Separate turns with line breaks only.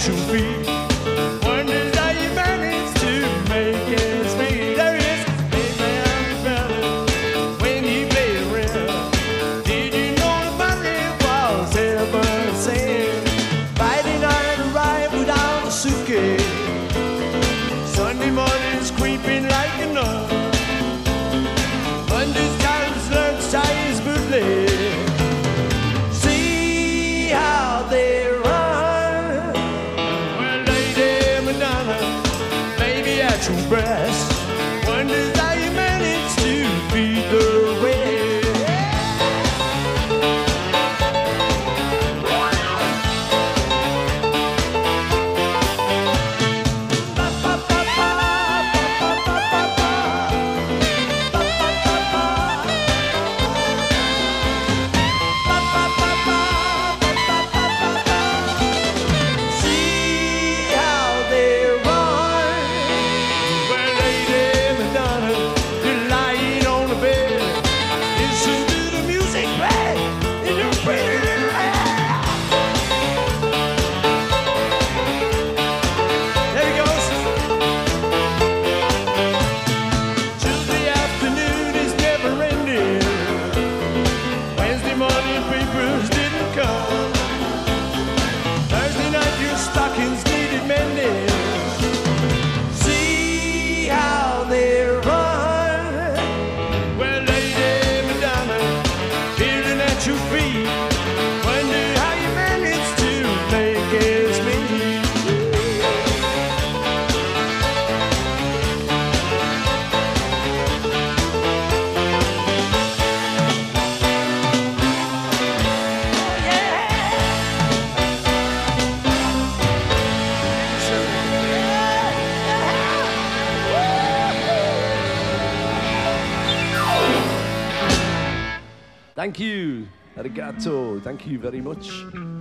To be. Papers didn't come. Thursday night your stockings needed mending. See how they run. Well, Lady Madonna, feeling at your feet. Thank you. Arigato. Thank you very much.